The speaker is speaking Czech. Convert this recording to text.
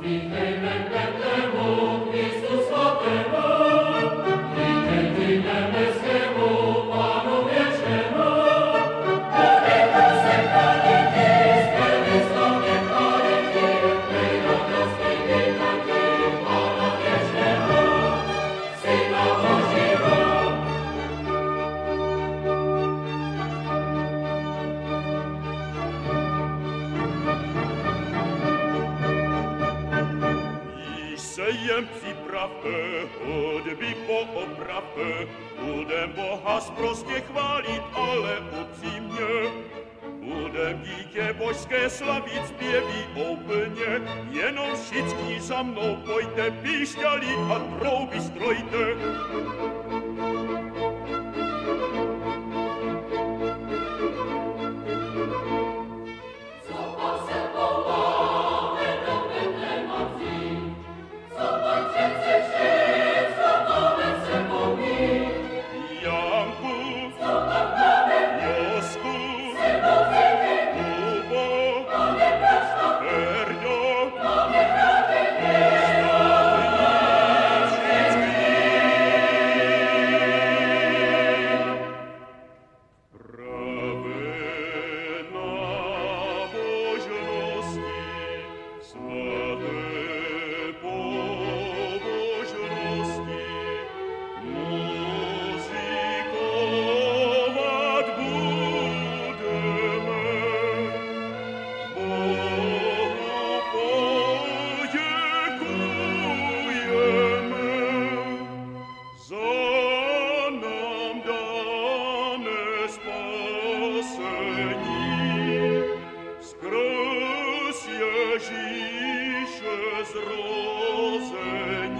be Sejem připravte hudby poopravte, budem Boha prostě chválit, ale upřímně. Budem dítě božské slavit zpěví úplně, jenom všichni za mnou pojďte, píšťalit a trouby strojte. Regisches Rosen